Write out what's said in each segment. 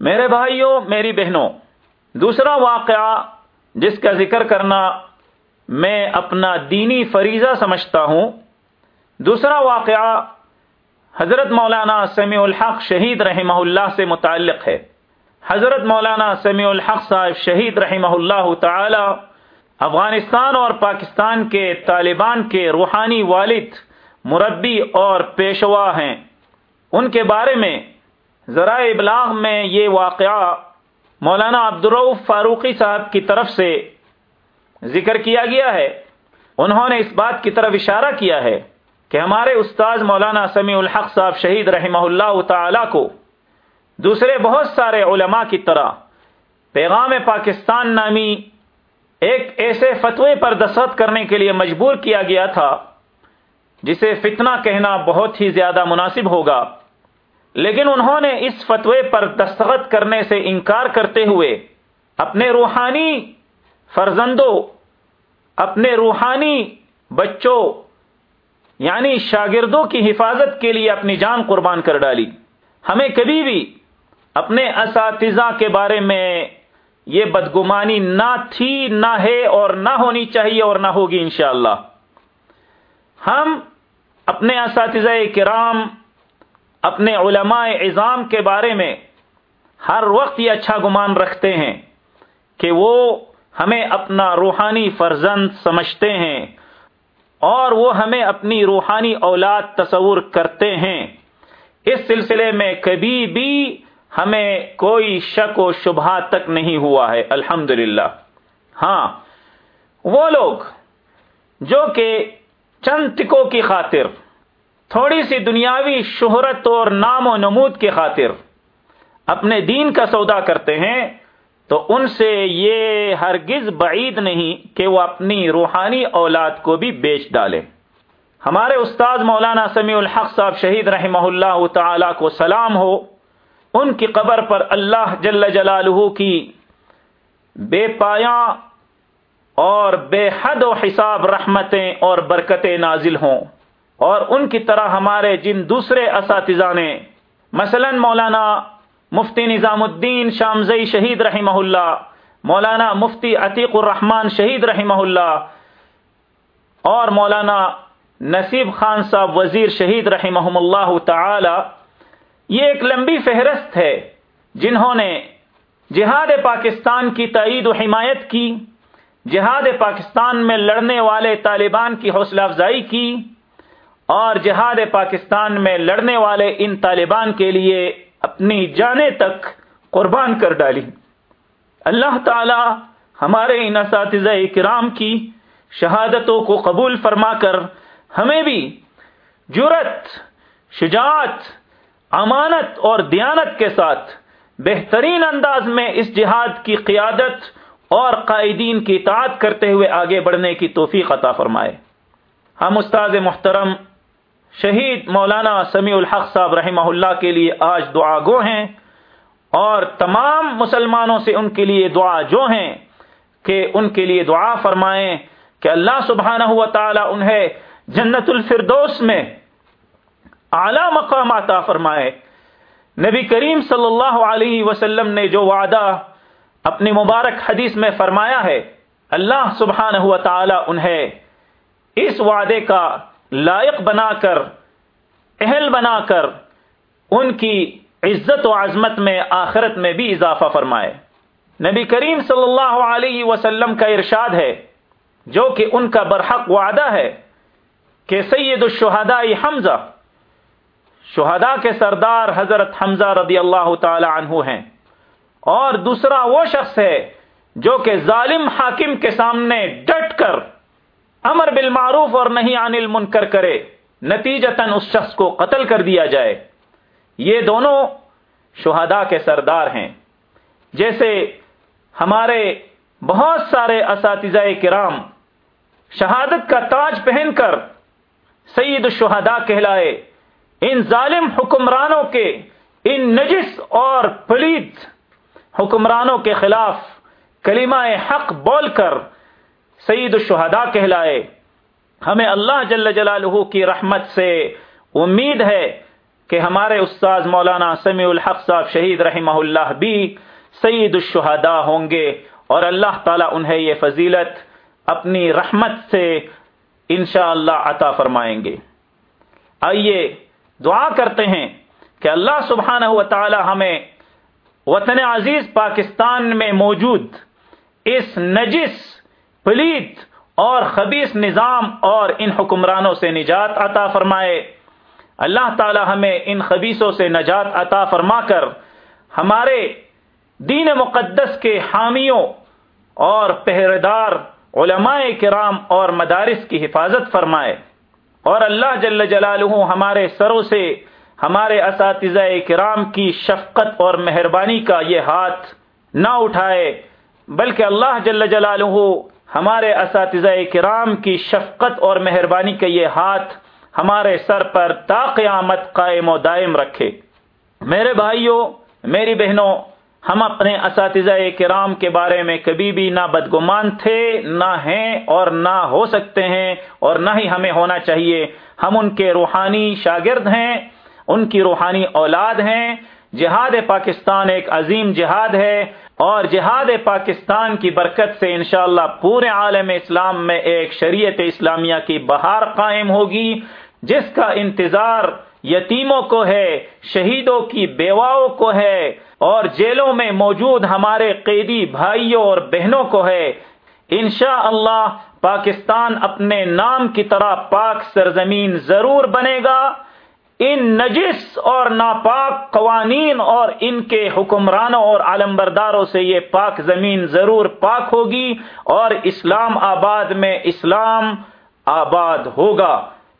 میرے بھائیوں، میری بہنوں، دوسرا واقعہ جس کا ذکر کرنا میں اپنا دینی فریضہ سمجھتا ہوں، دوسرا واقعہ حضرت مولانا سمیع الحق شہید رحمہ اللہ سے متعلق ہے۔ حضرت مولانا سمیع الحق صاحب شہید رحمہ اللہ تعالی افغانستان اور پاکستان کے طالبان کے روحانی والد، مربی اور پیشوا ہیں۔ ان کے بارے میں ذرائع ابلاغ میں یہ واقعہ مولانا عبدالروف فاروقی صاحب کی طرف سے ذکر کیا گیا ہے۔ انہوں نے اس بات کی طرف اشارہ کیا ہے کہ ہمارے استاذ مولانا سمیع الحق صاحب شہید رحمہ اللہ تعالی کو دوسرے بہت سارے علماء کی طرح پیغام پاکستان نامی ایک ایسے فتوے پر دستخط کرنے کے لیے مجبور کیا گیا تھا، جسے فتنہ کہنا بہت ہی زیادہ مناسب ہوگا۔ لیکن انہوں نے اس فتوے پر دستخط کرنے سے انکار کرتے ہوئے اپنے روحانی فرزندوں، اپنے روحانی بچوں یعنی شاگردوں کی حفاظت کے لیے اپنی جان قربان کر ڈالی۔ ہمیں کبھی بھی اپنے اساتذہ کے بارے میں یہ بدگمانی نہ تھی، نہ ہے اور نہ ہونی چاہیے اور نہ ہوگی انشاءاللہ۔ ہم اپنے اساتذہ کرام اپنے علماء اظام کے بارے میں ہر وقت یہ اچھا گمان رکھتے ہیں کہ وہ ہمیں اپنا روحانی فرزند سمجھتے ہیں اور وہ ہمیں اپنی روحانی اولاد تصور کرتے ہیں۔ اس سلسلے میں کبھی بھی ہمیں کوئی شک و شبہ تک نہیں ہوا ہے۔ الحمد ہاں وہ لوگ جو کہ چند ٹکوں کی خاطر تھوڑی سی دنیاوی شہرت اور نام و نمود کی خاطر اپنے دین کا سودا کرتے ہیں، تو ان سے یہ ہرگز بعید نہیں کہ وہ اپنی روحانی اولاد کو بھی بیچ ڈالے ہمارے استاد مولانا سمیع الحق صاحب شہید رحمہ اللہ تعالی کو سلام ہو۔ ان کی قبر پر اللہ جل جلالہ کی بے پایا اور بے حد و حساب رحمتیں اور برکتیں نازل ہوں۔ اور ان کی طرح ہمارے جن دوسرے اساتذہ نے، مثلا مولانا مفتی نظام الدین شامزئی شہید رحمہ اللہ، مولانا مفتی عتیق الرحمان شہید رحمہ اللہ، اور مولانا نصیب خان صاحب وزیر شہید رحمہ اللہ تعالی، یہ ایک لمبی فہرست ہے جنہوں نے جہاد پاکستان کی تائید و حمایت کی، جہاد پاکستان میں لڑنے والے طالبان کی حوصلہ افزائی کی اور جہاد پاکستان میں لڑنے والے ان طالبان کے لیے اپنی جانے تک قربان کر ڈالی۔ اللہ تعالی ہمارے ان اساتذہ کرام کی شہادتوں کو قبول فرما کر ہمیں بھی جرت شجاعت، امانت اور دیانت کے ساتھ بہترین انداز میں اس جہاد کی قیادت اور قائدین کی اطاعت کرتے ہوئے آگے بڑھنے کی توفیق عطا فرمائے۔ ہم استاد محترم شہید مولانا سمیع الحق صاحب رحمہ اللہ کے لیے آج دعا گو ہیں اور تمام مسلمانوں سے ان کے لیے دعا جو ہیں کہ ان کے لیے دعا فرمائیں کہ اللہ سبحانہ ہوا تعالی انہیں جنت الفردوس میں اعلی مقام عطا فرمائے۔ نبی کریم صلی اللہ علیہ وسلم نے جو وعدہ اپنی مبارک حدیث میں فرمایا ہے، اللہ سبحانہ ہوا تعالی انہیں اس وعدے کا لائق بنا کر اہل بنا کر ان کی عزت و عظمت میں، آخرت میں بھی اضافہ فرمائے۔ نبی کریم صلی اللہ علیہ وسلم کا ارشاد ہے، جو کہ ان کا برحق وعدہ ہے، کہ سید الشہداء حمزہ، شہداء کے سردار حضرت حمزہ رضی اللہ تعالی عنہ ہیں۔ اور دوسرا وہ شخص ہے، جو کہ ظالم حاکم کے سامنے ڈٹ کر امر بالمعروف اور نہیں عن المنکر کرے، نتیجتاً اس شخص کو قتل کر دیا جائے۔ یہ دونوں شہداء کے سردار ہیں۔ جیسے ہمارے بہت سارے اساتذہ کرام شہادت کا تاج پہن کر سید الشہداء کہلائے، ان ظالم حکمرانوں کے، ان نجس اور پلیت حکمرانوں کے خلاف کلمہ حق بول کر سعید الشہداء کہلائے۔ ہمیں اللہ جل جلالہ کی رحمت سے امید ہے کہ ہمارے استاذ مولانا سمیع الحق صاحب شہید رحمہ اللہ بھی سعید الشہداء ہوں گے اور اللہ تعالیٰ انہیں یہ فضیلت اپنی رحمت سے انشاءاللہ اللہ عطا فرمائیں گے۔ آئیے دعا کرتے ہیں کہ اللہ سبحانہ و تعالی ہمیں وطن عزیز پاکستان میں موجود اس نجس پلیت اور خبیص نظام اور ان حکمرانوں سے نجات عطا فرمائے۔ اللہ تعالی ہمیں ان خبیصوں سے نجات عطا فرما کر ہمارے دین مقدس کے حامیوں اور پہردار علماء کرام اور مدارس کی حفاظت فرمائے۔ اور اللہ جل جلالہ ہمارے سروں سے ہمارے اساتذہ کرام کی شفقت اور مہربانی کا یہ ہاتھ نہ اٹھائے، بلکہ اللہ جل جلالہ ہمارے اساتذہ کرام کی شفقت اور مہربانی کا یہ ہاتھ ہمارے سر پر تا قیامت قائم و دائم رکھے۔ میرے بھائیوں، میری بہنوں، ہم اپنے اساتذہ کرام کے بارے میں کبھی بھی نہ بدگمان تھے، نہ ہیں اور نہ ہو سکتے ہیں اور نہ ہی ہمیں ہونا چاہیے۔ ہم ان کے روحانی شاگرد ہیں، ان کی روحانی اولاد ہیں۔ جہاد پاکستان ایک عظیم جہاد ہے۔ اور جہاد پاکستان کی برکت سے انشاءاللہ پورے عالم اسلام میں ایک شریعت اسلامیہ کی بہار قائم ہوگی، جس کا انتظار یتیموں کو ہے، شہیدوں کی بیواؤں کو ہے، اور جیلوں میں موجود ہمارے قیدی بھائیوں اور بہنوں کو ہے۔ انشاء اللہ پاکستان اپنے نام کی طرح پاک سرزمین ضرور بنے گا۔ ان نجس اور ناپاک قوانین اور ان کے حکمرانوں اور عالم برداروں سے یہ پاک زمین ضرور پاک ہوگی اور اسلام آباد میں اسلام آباد ہوگا۔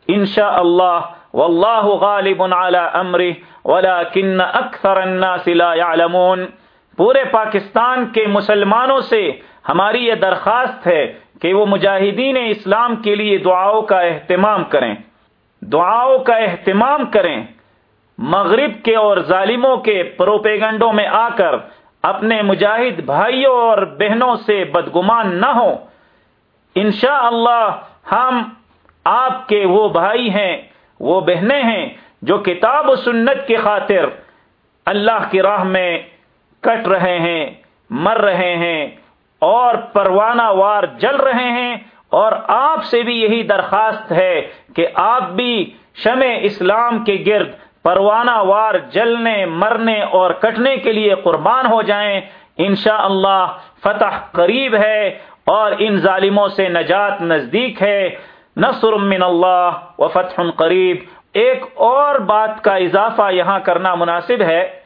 انشاء اللہ واللہ غالب على امره ولكن اکثر الناس لا يعلمون پورے پاکستان کے مسلمانوں سے ہماری یہ درخواست ہے کہ وہ مجاہدین اسلام کے لیے دعاؤں کا اہتمام کریں۔ دعاؤں کا اہتمام کریں۔ مغرب کے اور ظالموں کے پروپیگنڈوں میں آ کر اپنے مجاہد بھائیوں اور بہنوں سے بدگمان نہ ہو انشاءاللہ اللہ ہم آپ کے وہ بھائی ہیں، وہ بہنیں ہیں جو کتاب و سنت کی خاطر اللہ کی راہ میں کٹ رہے ہیں، مر رہے ہیں اور پروانہ وار جل رہے ہیں۔ اور آپ سے بھی یہی درخواست ہے کہ آپ بھی شمع اسلام کے گرد پروانہ وار جلنے، مرنے اور کٹنے کے لیے قربان ہو جائیں۔ انشاءاللہ اللہ فتح قریب ہے اور ان ظالموں سے نجات نزدیک ہے۔ نصر من اللہ و فتح قریب۔ ایک اور بات کا اضافہ یہاں کرنا مناسب ہے۔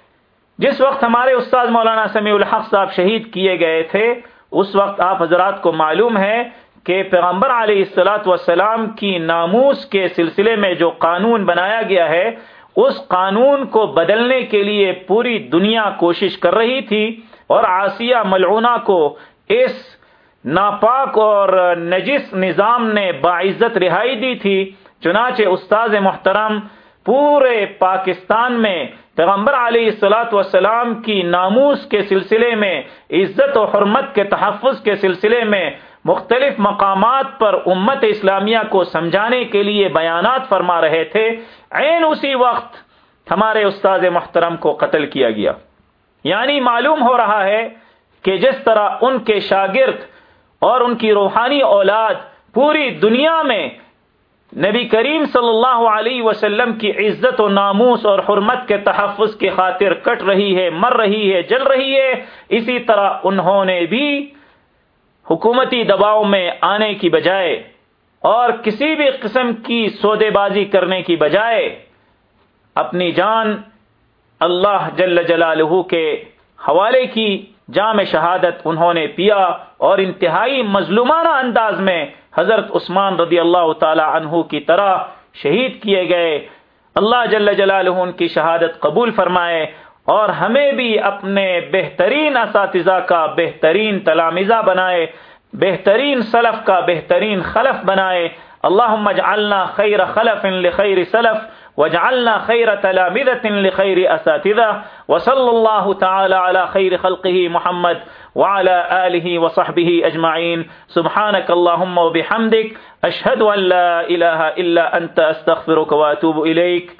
جس وقت ہمارے استاد مولانا سمیع الحق صاحب شہید کیے گئے تھے، اس وقت آپ حضرات کو معلوم ہے کہ پیغمبر علیہ السلاۃ والسلام کی ناموس کے سلسلے میں جو قانون بنایا گیا ہے، اس قانون کو بدلنے کے لیے پوری دنیا کوشش کر رہی تھی اور آسیہ ملعونہ کو اس ناپاک اور نجس نظام نے باعزت رہائی دی تھی۔ چنانچہ استاذ محترم، پورے پاکستان میں پیغمبر علیہ السلاۃ والسلام کی ناموس کے سلسلے میں عزت و حرمت کے تحفظ کے سلسلے میں مختلف مقامات پر امت اسلامیہ کو سمجھانے کے لیے بیانات فرما رہے تھے، عین اسی وقت ہمارے استاذ محترم کو قتل کیا گیا۔ یعنی معلوم ہو رہا ہے کہ جس طرح ان کے شاگرد اور ان کی روحانی اولاد پوری دنیا میں نبی کریم صلی اللہ علیہ وسلم کی عزت و ناموس اور حرمت کے تحفظ کی خاطر کٹ رہی ہے، مر رہی ہے، جل رہی ہے، اسی طرح انہوں نے بھی حکومتی دباؤ میں آنے کی بجائے اور کسی بھی قسم کی سودے بازی کرنے کی بجائے اپنی جان اللہ جل جلالہ کے حوالے کی جام شہادت انہوں نے پیا اور انتہائی مظلومانہ انداز میں حضرت عثمان رضی اللہ تعالی عنہ کی طرح شہید کیے گئے۔ اللہ جل جلالہ ان کی شہادت قبول فرمائے اور ہمیں بھی اپنے بہترین اساتذہ کا بہترین تلامزہ بنائے، بہترین سلف کا بہترین خلف بنائے۔ اللهم اجعلنا خير خلف لخير سلف، واجعلنا خير تلامذة لخير أساتذة وصلى الله تعالى على خير خلقه محمد وعلى آله وصحبه أجمعين سبحانك اللهم وبحمدك أشهد أن لا إله إلا أنت أستغفرك وأتوب إليك